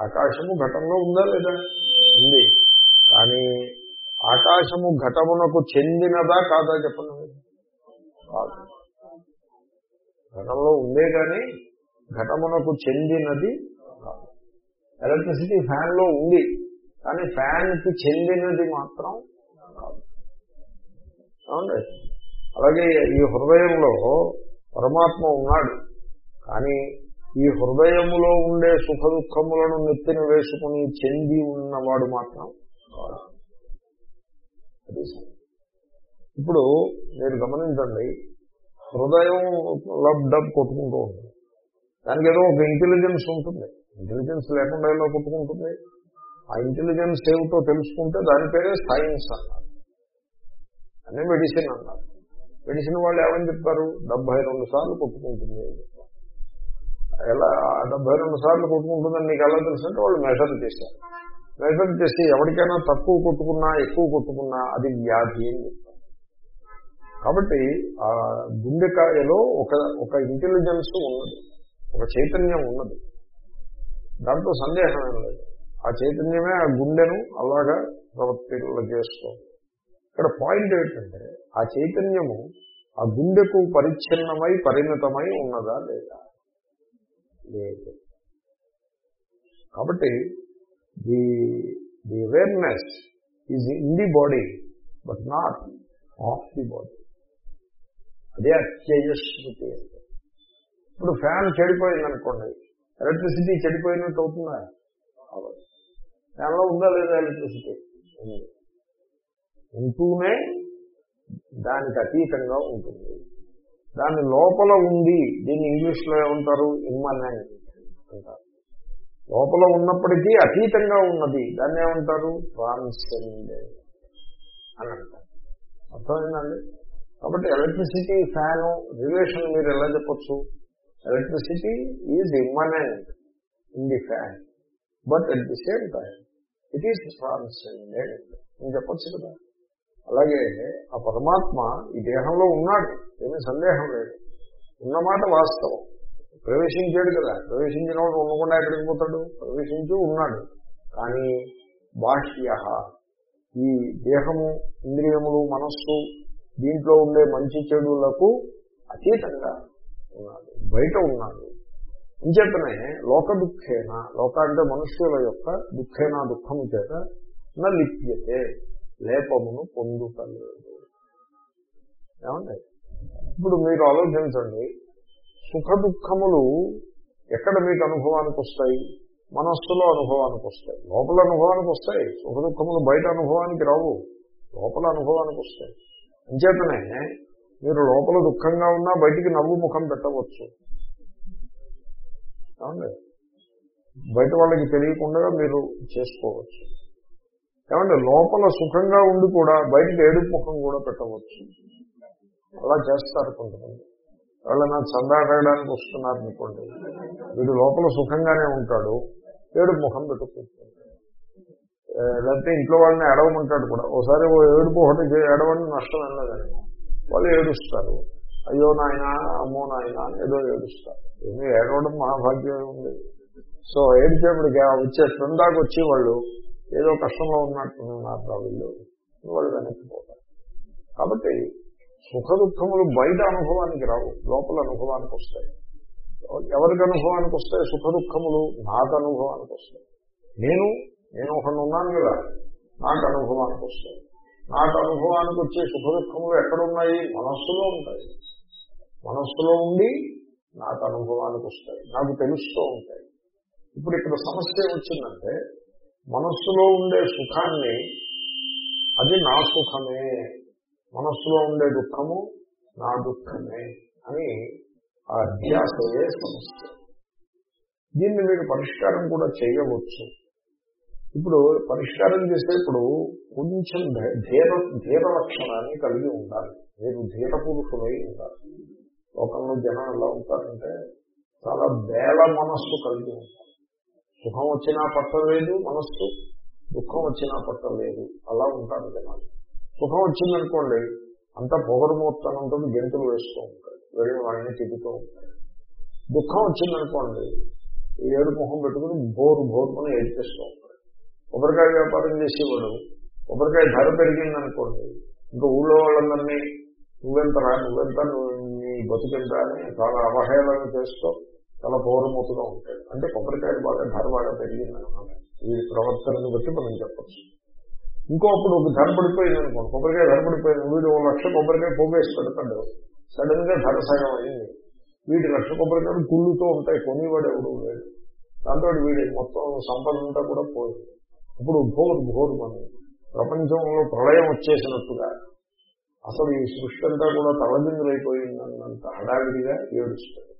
ఆకాశము ఘటంలో ఉందా లేదా? ఉంది. కానీ ఆకాశము ఘటమునకు చెందినదా కాదా చెప్పండి కాదు. ఘటంలో ఉందే కానీ ఘటమునకు చెందినది కాదు. ఎలక్ట్రిసిటీ ఫ్యాన్లో ఉంది కానీ ఫ్యాన్కి చెందినది మాత్రం కాదు. అవునండి అలాగే ఈ హృదయంలో పరమాత్మ ఉన్నాడు కానీ ఈ హృదయములో ఉండే సుఖ దుఃఖములను నెత్తిన వేసుకుని చెంది ఉన్నవాడు మాత్రం కాదు. అది ఇప్పుడు మీరు గమనించండి హృదయం లబ్ డబ్ కొట్టుకుంటూ ఉంటుంది దానికి ఏదో ఒక ఇంటెలిజెన్స్ ఉంటుంది. ఇంటెలిజెన్స్ లేకుండా ఎలా కొట్టుకుంటుంది? ఆ ఇంటెలిజెన్స్ ఏమిటో తెలుసుకుంటే దాని పేరే సైన్స్ అన్నారు. అనే మెడిసిన్ అన్నారు. మెడిసిన్ వాళ్ళు ఏమని చెప్తారు? డెబ్బై రెండు సార్లు కొట్టుకుంటుంది అని చెప్తారు. ఎలా? డెబ్బై రెండు సార్లు కొట్టుకుంటుందని నీకు ఎలా తెలుసు అంటే వాళ్ళు మెజర్ చేశారు. మెజర్ చేసి ఎవరికైనా తక్కువ కొట్టుకున్నా ఎక్కువ కొట్టుకున్నా అది వ్యాధి అని చెప్తారు. కాబట్టి ఆ గుండెకాయలో ఒక ఒక ఇంటెలిజెన్స్ ఉన్నది ఒక చైతన్యం ఉన్నది. దాంట్లో సందేహం లేదు. ఆ చైతన్యమే ఆ గుండెను అలాగా ప్రవర్తిల్ల చేస్తుంది. ఇక్కడ పాయింట్ ఏంటంటే ఆ చైతన్యము ఆ గుండెకు పరిచ్ఛిన్నమై పరిమితమై ఉన్నదా లేదా? లేదు. కాబట్టి the the awareness is in the body but not of the body అదే అత్యయ శృతి. అంటే ఇప్పుడు ఫ్యాన్ చెడిపోయింది అనుకోండి ఎలక్ట్రిసిటీ చెడిపోయినట్టు అవుతుందా? అవ్వదు ఫ్యాన్లో ఉందా లేదా ఎలక్ట్రిసిటీ? ఉంది. ఉంటూనే దానికి అతీతంగా ఉంటుంది. దాని లోపల ఉంది దీన్ని ఇంగ్లీష్లో ఏమంటారు? ఇమ్మనెంట్ అంటారు. లోపల ఉన్నప్పటికీ అతీతంగా ఉన్నది. దాన్ని ఏమంటారు? ట్రాన్సెండెంట్ అని అంటారు. అర్థమైందండి? కాబట్టి ఎలక్ట్రిసిటీ ఫ్యాన్ రిలేషన్ మీరు ఎలా చెప్పచ్చు? Electricity is immanent in the fan but at the same time it is transcendent అని చెప్పచ్చు కదా. అలాగే ఆ పరమాత్మ ఈ దేహంలో ఉన్నాడు. ఏమీ సందేహం లేదు. ఉన్నమాట వాస్తవం. ప్రవేశించాడు కదా. ప్రవేశించిన వాడు ఉండకుండా ఎక్కడికి పోతాడు? ప్రవేశించి ఉన్నాడు. కానీ బాహ్య ఈ దేహము ఇంద్రియములు మనస్సు దీంట్లో ఉండే మంచి చెడులకు అతీతంగా ఉన్నాడు. బయట ఉన్నాడు. ఇంచేతనే లోక దుఃఖేన లోక అంటే మనుష్యుల యొక్క దుఃఖేన దుఃఖము చేత నా లిప్యతే లేపమును పొందుతలేదు ఏమండి? ఇప్పుడు మీరు ఆలోచించండి. సుఖ దుఃఖములు ఎక్కడ మీకు అనుభవానికి వస్తాయి? మనస్సులో అనుభవానికి వస్తాయి. లోపల అనుభవానికి వస్తాయి. సుఖ దుఃఖములు బయట అనుభవానికి రావు. లోపల అనుభవానికి వస్తాయి. అంచేతనే మీరు లోపల దుఃఖంగా ఉన్నా బయటికి నవ్వు ముఖం పెట్టవచ్చు. ఏమండి? బయట వాళ్ళకి తెలియకుండా మీరు చేసుకోవచ్చు. ఏమంటే లోపల సుఖంగా ఉండి కూడా బయటికి ఏడుపు ముఖం కూడా పెట్టవచ్చు. అలా చేస్తారు కొంతమంది. ఎవరైనా చందా అడగడానికి వస్తున్నారు అనుకోండి. వీడు లోపల సుఖంగానే ఉంటాడు. ఏడుపు ముఖం పెట్టుకుంటాడు. లేకపోతే ఇంట్లో వాళ్ళని ఏడవమంటాడు కూడా. ఒకసారి ఓ ఏడుపు ఒకటి ఏడవని నష్టం వెళ్ళదని వాళ్ళు ఏడుస్తారు. అయ్యో నాయన అమ్మో నాయన ఏదో ఏడుస్తారు. ఏమీ ఏడవడం మహాభాగ్యం ఉంది సో ఏడిచేపటికి ఆ వచ్చే క్రిందాకు వచ్చి వాళ్ళు ఏదో కష్టంలో ఉన్నట్టున్నారు వీళ్ళు. వాళ్ళు వెనక్కిపోతారు కాబట్టి సుఖ దుఃఖములు బయట అనుభవానికి రావు లోపల అనుభవానికి వస్తాయి. ఎవరికి అనుభవానికి వస్తాయి? సుఖ దుఃఖములు నాకు అనుభవానికి వస్తాయి. నేను నేను ఒకడు ఉన్నాను కదా నాకు అనుభవానికి వస్తాయి. నాకు అనుభవానికి వచ్చే సుఖ దుఃఖములు ఎక్కడున్నాయి? మనస్సులో ఉంటాయి. మనస్సులో ఉండి నాకు అనుభవానికి వస్తాయి. నాకు తెలుస్తూ ఉంటాయి. ఇప్పుడు ఇక్కడ సమస్య ఏమొచ్చిందంటే మనస్సులో ఉండే సుఖాన్ని అది నా సుఖమే. మనస్సులో ఉండే దుఃఖము నా దుఃఖమే అని ఆ అధ్యాసయే సమస్య. దీన్ని మీరు పరిష్కారం కూడా చేయవచ్చు. ఇప్పుడు పరిష్కారం చేసేప్పుడు కొంచెం ధీర ధీర లక్షణాన్ని కలిగి ఉండాలి. మీరు ధీర పురుషులై ఉండాలి. లోకంలో జనం ఎలా ఉంటారంటే చాలా బేల మనస్సు కలిగి ఉంటారు సుఖం వచ్చినా పట్టలేదు మనస్సు దుఃఖం వచ్చినా పట్టలేదు అలా ఉంటారు జనాలు. సుఖం వచ్చిందనుకోండి అంతా పొగరుమూర్తనంతో గెంతులు వేస్తూ ఉంటాడు వెళ్ళిన వాళ్ళని చెబుతూ ఉంటాడు దుఃఖం వచ్చిందనుకోండి ఈ ఏడు ముఖం పెట్టుకుని బోరు బోరుకుని ఏడిపిస్తూ ఉంటాడు కొబ్బరికాయ వ్యాపారం చేసేవాడు కొబ్బరికాయ ధర పెరిగిందనుకోండి ఇంకా ఊళ్ళో వాళ్ళందరినీ నువ్వెంతరా నువ్వెంత నువ్వు నీ బతుకెంత అని చాలా అవహేళన చేస్తూ చాలా పౌరమూతగా ఉంటాడు అంటే కొబ్బరికాయ బాగా ధర బాగా పెరిగిందనమాట ఈ ప్రవర్తనను బట్టి మనం చెప్పచ్చు. ఇంకోప్పుడు ఒక ధర పడిపోయింది అనుకోండి కొబ్బరికాయ ధర పడిపోయింది. వీడు ఒక లక్ష కొబ్బరికాయ పోగేసి పెడతాడు. సడన్గా ధర సగం అయింది. వీటి లక్ష కొబ్బరికాయలు కుళ్ళుతో ఉంటాయి. కొనివాడు ఎవడు లేడు. దాంతో వీడి మొత్తం సంపద అంతా కూడా పోయింది. ఇప్పుడు భోరు భోరు మనం ప్రపంచంలో ప్రళయం వచ్చేసినట్టుగా. అసలు ఈ సృష్టి అంతా కూడా తలదిందులైపోయిందన్నంత హడావిడిగా ఏడుస్తాడు.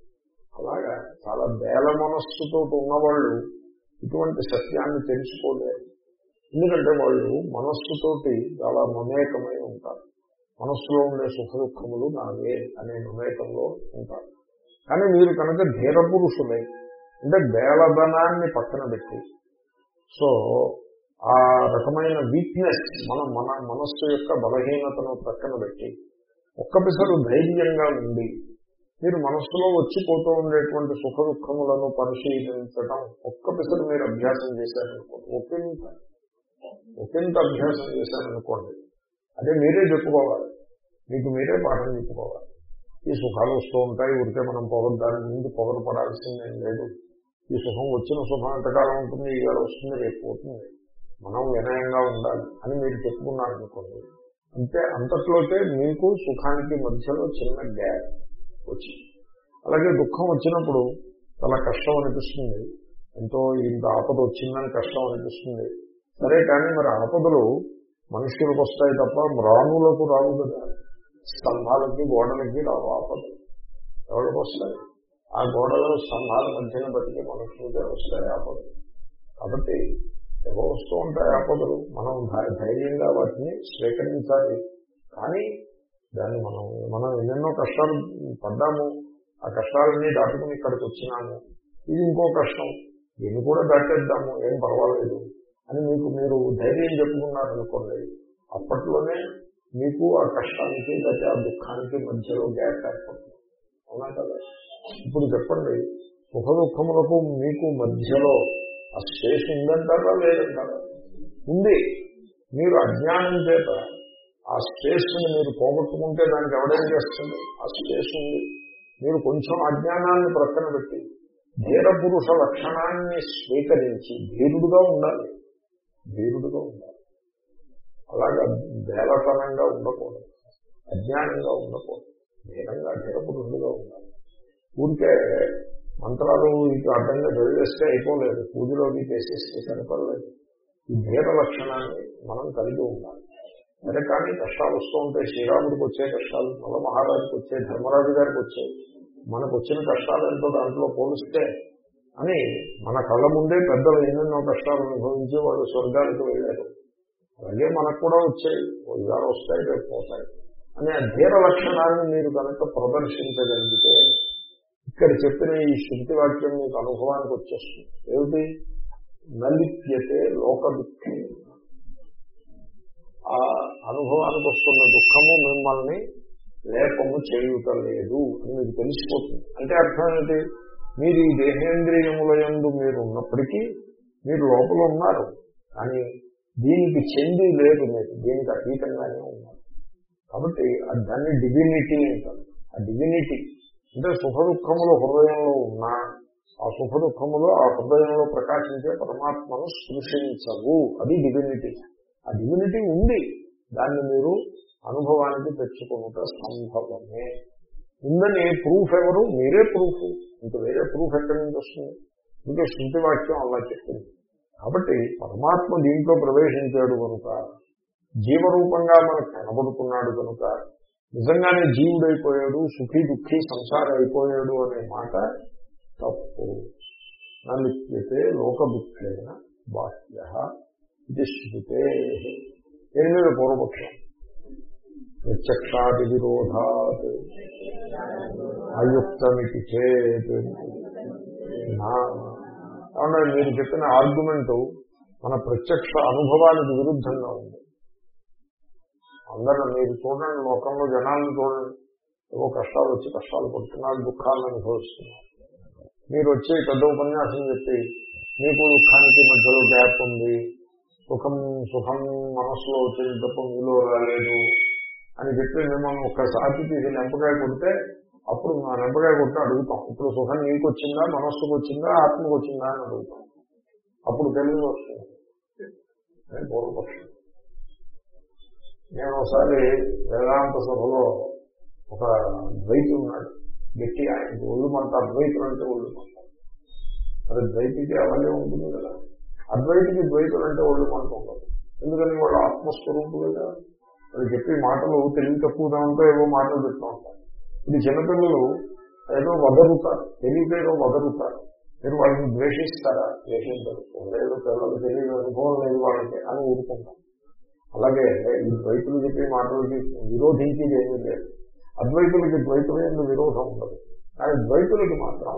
అలాగా చాలా బేల మనస్సుతో ఉన్నవాళ్ళు ఇటువంటి సత్యాన్ని తెలుసుకోలేరు. ఎందుకంటే వాళ్ళు మనస్సుతోటి చాలా మమేకమై ఉంటారు. మనస్సులో ఉండే సుఖ దుఃఖములు నావే అనే మమేకంలో ఉంటారు. కానీ మీరు కనుక ధీర పురుషులే అంటే బేలధనాన్ని పక్కన పెట్టి సో ఆ రకమైన వీక్నెస్ మన మన మనస్సు యొక్క బలహీనతను పక్కన పెట్టి ఒక్క పిసరు ధైర్యంగా ఉండి మీరు మనస్సులో వచ్చిపోతూ ఉండేటువంటి సుఖ దుఃఖములను పరిశీలించడం ఒక్క పిసరు మీరు అభ్యాసం చేశారనుకోండి ఒకంత ఒకంత అభ్యాసం చేశారనుకోండి. అదే మీరే చెప్పుకోవాలి. మీకు మీరే పాఠం చెప్పుకోవాలి. ఈ సుఖాలు వస్తూ ఉంటాయి ఉడితే మనం పొగరు దాని ముందు పొగరు పడాల్సిందేం లేదు. ఈ సుఖం వచ్చిన సుఖం ఎంతకాలం ఉంటుంది? ఈవేళ వస్తుంది రేపు పోతుంది. మనం వినయంగా ఉండాలి అని మీరు చెప్పుకున్నారనుకోండి. అంటే అంతట్లోకే మీకు సుఖానికి మధ్యలో చిన్న గ్యాప్ వచ్చింది. అలాగే దుఃఖం వచ్చినప్పుడు చాలా కష్టం అనిపిస్తుంది. ఎంతో ఇంత ఆపద వచ్చిందని కష్టం అనిపిస్తుంది. సరే కానీ మరి ఆపదలు మనుషులకు వస్తాయి తప్ప మ్రాణులకు రావు కదా. స్తంభాలకి గోడలకి రావు ఆపదలు. ఎవరికి వస్తాయి? ఆ గోడలు స్తంభాల మధ్యన బతికి మనుషులకే వస్తాయి ఆపదలు. కాబట్టి ఏవో వస్తూ ఉంటాయి ఆపదలు. మనం ధైర్యంగా వాటిని స్వీకరించాలి. కానీ దాన్ని మనం మనం ఎన్నెన్నో కష్టాలు పడ్డాము. ఆ కష్టాలన్నీ దాటుకుని ఇక్కడికి వచ్చినాము. ఇది ఇంకో కష్టం. దీన్ని కూడా దాటేద్దాము. ఏం పర్వాలేదు. అని మీకు మీరు ధైర్యం చెప్పుకున్నారనుకోండి అప్పట్లోనే మీకు ఆ కష్టానికి లేకపోతే ఆ దుఃఖానికి మధ్యలో గ్యాప్ ఏర్పడుతుంది. అవునా కదా? ఇప్పుడు చెప్పండి సుఖ దుఃఖములకు మీకు మధ్యలో ఆ స్పేస్ ఉందంటారా లేదంటారా? ఉంది. మీరు అజ్ఞానం చేత ఆ స్పేస్ మీరు పోగొట్టుకుంటే దానికి ఎవడేం చేస్తుంది? ఆ స్పేస్ ఉంది. మీరు కొంచెం అజ్ఞానాన్ని ప్రక్కన పెట్టి ధీర పురుష లక్షణాన్ని స్వీకరించి ధీరుడుగా ఉండాలి. ధీరుడుగా ఉండాలి. అలాగా బేలతనంగా ఉండకూడదు. అజ్ఞానంగా ఉండకూడదు. ధీరంగా ధీరపురుషుడుగా ఉండాలి. ఊరికే మంత్రాలు ఇటు అడ్డంగా చదివేస్తే అయిపోలేదు. పూజలోకి చేసేస్తే సరిపడలేదు. ఈ ధీర లక్షణాన్ని మనం కలిగి ఉండాలి. సరే కానీ కష్టాలు వస్తూ ఉంటాయి. శ్రీరాముడికి వచ్చే కష్టాలు మల్ల మహారాజుకి వచ్చే ధర్మరాజు గారికి వచ్చాయి మనకు వచ్చిన కష్టాలు ఎంతో దాంట్లో పోలిస్తే అని మన కళ్ళ ముందే పెద్దలు ఎన్నెన్నో కష్టాలు అనుభవించి వాళ్ళు స్వర్గానికి వెళ్ళారు. అలాగే మనకు కూడా వచ్చాయి. ఇవాళ వస్తాయి రేపు పోతాయి అనే ధీర లక్షణాన్ని మీరు కనుక ప్రదర్శించగలిగితే ఇక్కడ చెప్పిన ఈ శృతి వాక్యం మీకు అనుభవానికి వచ్చేస్తుంది. ఏమిటి? నలిప్యతే లోక దుఃఖం ఆ అనుభవానికి వస్తున్న దుఃఖము మిమ్మల్ని లేపము చేయుటలేదు అని మీకు తెలిసిపోతుంది. అంటే అర్థం ఏంటి మీరు ఈ దేహేంద్రియముల యందు మీరు ఉన్నప్పటికీ మీరు లోపల ఉన్నారు. కానీ దీనికి చెంది లేదు మీరు దీనికి అతీతంగానే ఉన్నారు. కాబట్టి దాన్ని డివినిటీ అంటారు. ఆ డివినిటీ అంటే సుఖ దుఃఖములు హృదయంలో ఉన్నా ఆ సుఖ దుఃఖములు ఆ హృదయంలో ప్రకాశించే పరమాత్మను స్పృశించవు. అది డివినిటీ ఆ డివినిటీ ఉంది. దాన్ని మీరు అనుభవానికి తెచ్చుకున్నట సంభవమే. ఉందని ప్రూఫ్ ఎవరు? మీరే ప్రూఫ్ ఇంకా వేరే ప్రూఫ్ ఎక్కడి నుంచి వస్తుంది? ఇంకా శృతి వాక్యం అలా చెప్పింది. కాబట్టి పరమాత్మ దీంట్లో ప్రవేశించాడు కనుక జీవరూపంగా మనకు కనబడుతున్నాడు కనుక నిజంగానే జీవుడైపోయాడు సుఖీ దుఃఖీ సంసారం అయిపోయాడు అనే మాట తప్పు. నలిప్యతే లోక దుఃఖైన బాహ్య ఇది శృతే. దీని మీద పూర్వపక్షం? ప్రత్యక్షాది విరోధాత్ అయుక్తమితి చేత్ కాబట్టి మీరు చెప్పిన ఆర్గ్యుమెంట్ మన ప్రత్యక్ష అనుభవానికి విరుద్ధంగా ఉంది. అందరూ మీరు చూడండి లోకంలో జనాలను చూడండి. ఏవో కష్టాలు వచ్చి కష్టాలు పడుతున్నారు దుఃఖాలను అనుభవిస్తున్నారు. మీరు వచ్చి పెద్ద ఉపన్యాసం చెప్పి మీకు దుఃఖానికి మధ్యలో గ్యాప్ ఉంది. సుఖం సుఖం మనస్సులో వచ్చింది తప్ప మీలో రాలేదు. అని చెప్పి మిమ్మల్ని ఒక్కసారి తీసి నింపకాయ కొడితే అప్పుడు మా నింపకాయ కొట్టి అడుగుతాం. ఇప్పుడు సుఖం నీకు వచ్చిందా మనస్సుకు వచ్చిందా ఆత్మకు వచ్చిందా అని అడుగుతాం. అప్పుడు తెలివి వస్తుంది. పూర్వపక్షం నేను ఒకసారి వేదాంత సభలో ఒక ద్వైతి ఉన్నాడు. గట్టి ఆయనకి ఒళ్ళు మంట అద్వైతులు అంటే ఒళ్ళు మంట. మరి ద్వైతికి అవన్నీ ఉంటుంది కదా. అద్వైతికి ద్వైతులు అంటే ఒళ్ళు మంట ఉండదు. ఎందుకని? వాళ్ళు ఆత్మస్వరూపులుగా అది చెప్పి మాటలు తెలివి తక్కువ దాంతో ఏవో మాటలు చెప్తూ ఉంటారు. ఇది చిన్నపిల్లలు ఏదో వదరుతారు. ఏదో వదరుతారు. మీరు వాళ్ళని ద్వేషిస్తారా? ద్వేషించరు. లేదు పిల్లలు తెలియని అనుభవం లేదు వాళ్ళకి అని ఊరుకుంటాం అలాగే ఈ ద్వైతులు చెప్పే మాటలకి విరోధించేది ఏమీ లేదు. అద్వైతులకి ద్వైతులు ఎందుకు విరోధం ఉండదు. కానీ ద్వైతులకి మాత్రం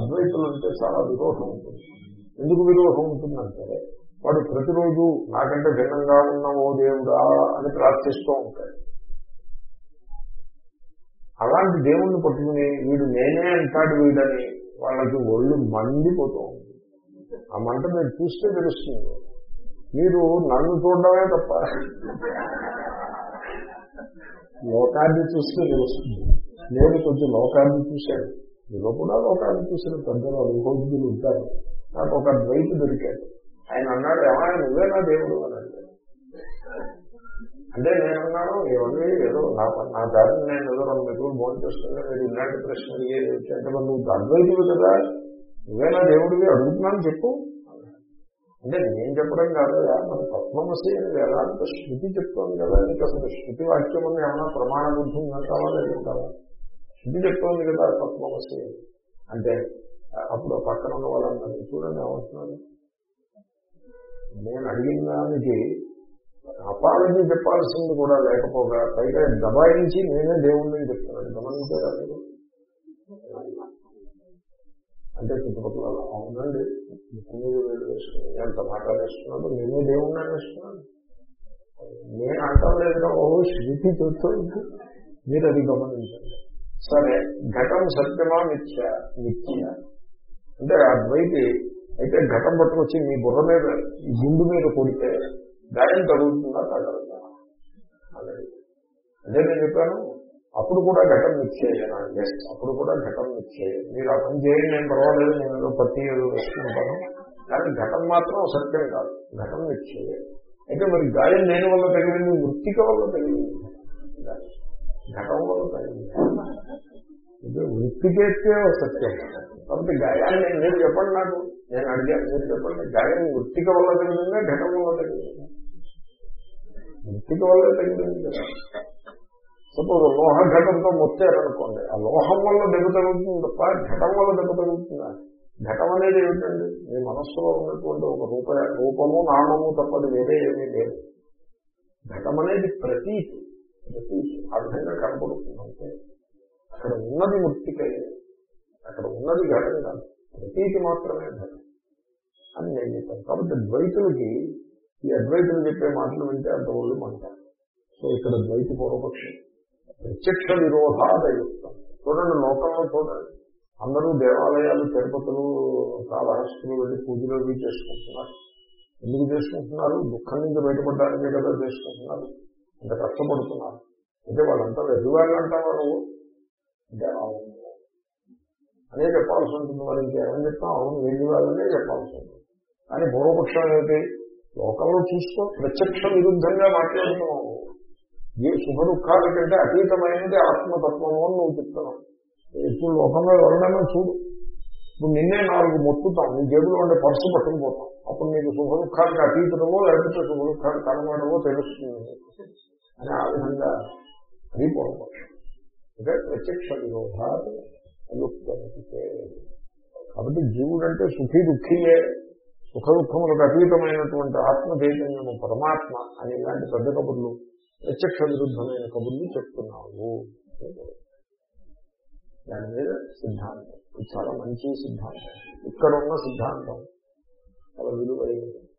అద్వైతులు అంటే చాలా విరోధం ఉంటుంది. ఎందుకు విరోధం ఉంటుందంటే వాడు ప్రతిరోజు నాకంటే భిన్నంగా ఉన్న ఓ దేవుడా అని ప్రార్థిస్తూ ఉంటాడు. అలాంటి దేవుణ్ణి పట్టుకుని వీడు నేనే అంటాడు వీడని వాళ్ళకి ఒళ్ళు మండిపోతూ ఉంది. ఆ మంట మీరు చూస్తే తెలుస్తుంది. మీరు నన్ను చూడడమే తప్ప లోకాన్ని చూస్తే తెలుస్తుంది. నేను కొంచెం లోకాన్ని చూశాను. మీలో కూడా లోకాన్ని చూసిన పెద్దలు అనుభోగ్యులు ఉంటారు. నాకు ఒక ద్వైతి దొరికాడు. ఆయన అన్నాడు ఏమైనా నువ్వేనా దేవుడు అని అడిగాడు. అంటే నేనున్నాను ఇవన్నీ ఏదో నా నా దారిని నేను ఏదో రెండు మెట్లు భోజనం చేస్తున్నా మీరు ఇలాంటి ప్రశ్న అడిగేది అంటే మరి నువ్వు అద్వైతులు కదా నువ్వేనా దేవుడివి అడుగుతున్నాను చెప్పు. అంటే నేను చెప్పడం కాదు మన తత్వమసి అని వేదాంత శృతి చెప్తోంది కదా. ఇంకా అసలు శృతి వాక్యం అని ఏమైనా ప్రమాణ బుద్ధి ఉందంటావా లేదంటావా శృతి చెప్తోంది కదా తత్వమసి అంటే అప్పుడు పక్కన ఉన్న వాళ్ళందరూ చూడండి ఏమంటున్నారు నేను అడిగిన దానికి అపాలజీ చెప్పాల్సింది కూడా లేకపోగా పైగా దబాయించి నేనే దేవుణ్ణి చెప్తున్నాను. గమనించారా మీరు? అంటే చుట్టుపక్కల అవునండి ముఖ్యంగా వేలు వేసుకుని ఎంత మాట్లాడేస్తున్నాడు నేనే దేవుణ్ణి అనేస్తున్నాను. నేను అంటాం లేదా ఓహో శృతి చెప్తుంది మీరు అది గమనించండి. సరే ఘటం సత్యమా మిథ్య? మిథ్య. అంటే అద్వైతి అయితే ఘటం పట్టుకొచ్చి మీ బుర్ర మీద గుండు మీద కొడితే గాయం తగులుతుందా తగలదా? అనేది అదే నేను చెప్పాను. అప్పుడు కూడా ఘటం నిశ్చయనా ఎస్ అప్పుడు కూడా ఘటం నిశ్చయం మీరు ఆ పని చేయండి నేను పర్వాలేదు నేను ఏదో పత్తి ఏదో వేసుకుంటాను. కానీ ఘటం మాత్రం సత్యం కాదు. ఘటం నిశ్చయం అయితే మరి గాయం దేని వల్ల తగిలింది? మృతిక వల్ల తగిలింది. ఘటం వల్ల తగిలింది. వృత్తికేస్తే సత్యం కాబట్టి గాయాన్ని మీరు చెప్పండి నాకు? నేను అడిగాను మీరు చెప్పండి గాయం వృత్తిక వల్ల తగిలిందా ఘటం వల్ల తగిలిందా? వృత్తిక వల్ల తగిలింది కదా. సపోజ్ లోహ ఘటంతో మొత్తారనుకోండి ఆ లోహం వల్ల దెబ్బ తగులుతుంది తప్ప ఘటం వల్ల దెబ్బ తగులుతుందా? ఘటం అనేది ఏమిటండి? మీ మనస్సులో ఉన్నటువంటి ఒక రూప రూపము నామము తప్పది వేరే ఏమీ లేదు. ఘటం అనేది ప్రతీతి ప్రతీతి. ఆ విధంగా కనపడుతుంది అంటే అక్కడ ఉన్నది మృతికయే అక్కడ ఉన్నది ఘటన కాదు. ప్రతీతి మాత్రమే ఘటన. అని నేను చెప్పాను. కాబట్టి ద్వైతులకి ఈ అద్వైతులు చెప్పే మాటలు వింటే అంత ఒళ్ళు మంటారు. సో ఇక్కడ ద్వైత పూర్వపక్షం. ప్రత్యక్ష విరోధాదయుక్తం చూడండి లోకంలో చూడండి. అందరూ దేవాలయాలు తిరుపతులు కాళహస్తులు వెళ్ళి పూజలు అవి చేసుకుంటున్నారు. ఎందుకు చేసుకుంటున్నారు? దుఃఖం నుంచి బయటపడడానికే కదా చేసుకుంటున్నారు. అంత కష్టపడుతున్నారు. అంటే వాళ్ళంతా వెర్రివాళ్ళు అంటావా అంటే అవును. అనే చెప్పాల్సి ఉంటుంది మరి ఇంకేమని చెప్తాం? అవును వెళ్ళి వాళ్ళనే చెప్పాల్సి ఉంటుంది. కానీ పూర్వపక్షం ఏమిటి? లోకంలో చూసుకో ప్రత్యక్ష విరుద్ధంగా మాట్లాడుతున్నావు. ఏ సుఖ దుఃఖాల కంటే అతీతమైనది ఆత్మతత్వము అని నువ్వు చెప్తున్నావు. ఇప్పుడు లోకంలో ఎవరినైనా చూడు. ఇప్పుడు నిన్నే నాలుగు మొత్తుతాం నీ జేబులో ఉండే పర్సు పట్టుకుపోతాం అప్పుడు నీకు సుఖ దుఃఖానికి అతీతమో లేకపోతే సుఖ దుఃఖాలు కనబడమో తెలుస్తుంది. అని ఆ విధంగా అది పూర్వపక్షం. అంటే ప్రత్యక్ష విరోధాలు. అయుక్తమితే కాబట్టి జీవుడు అంటే సుఖీ దుఃఖీయే. సుఖ దుఃఖములకు అతీతమైనటువంటి ఆత్మ చైతన్యము పరమాత్మ అని ఇలాంటి పెద్ద కబుర్లు ప్రత్యక్ష విరుద్ధమైన కబుర్లు చెప్తున్నావు. దాని మీద సిద్ధాంతం. ఇది చాలా మంచి సిద్ధాంతం. ఇక్కడ ఉన్న సిద్ధాంతం చాలా విలువైనది.